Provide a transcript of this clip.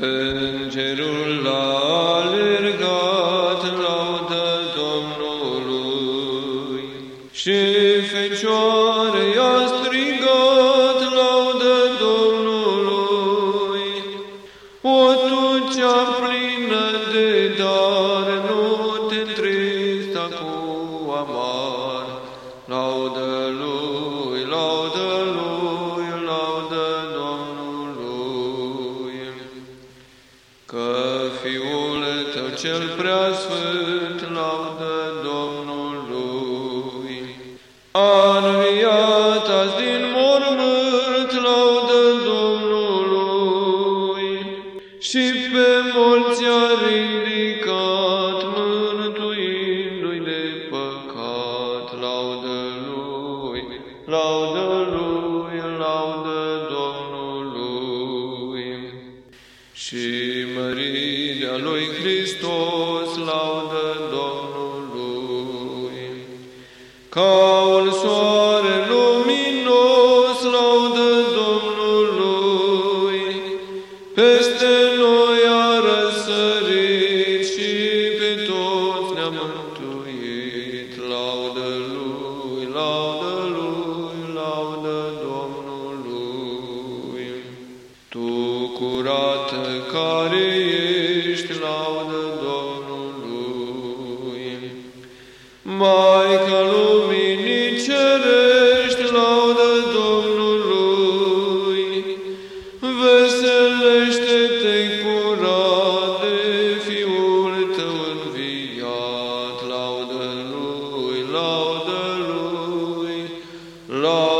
Îngerul a alergat laudă Domnului și Fecioare i-a strigat laudă Domnului. O tu cea plină de dar, nu te întrista cu amar. Laudă lui, Că Fiul tău cel prea sfânt laudă Domnului. A înviat azi din mormânt laudă Domnului și pe mulți a ridicat mântuindu-i de păcat. Laudă lui, laudă lui, și mărirea lui Hristos laudă Domnului. Ca un soare luminos laudă Domnului, peste noi a răsărit și pe toți ne-a curată care ești, laudă Domnului. Maica luminii cerești, laudă Domnului. Veselește-te curat de Fiul tău înviat, laudă Lui, laudă Lui, laudă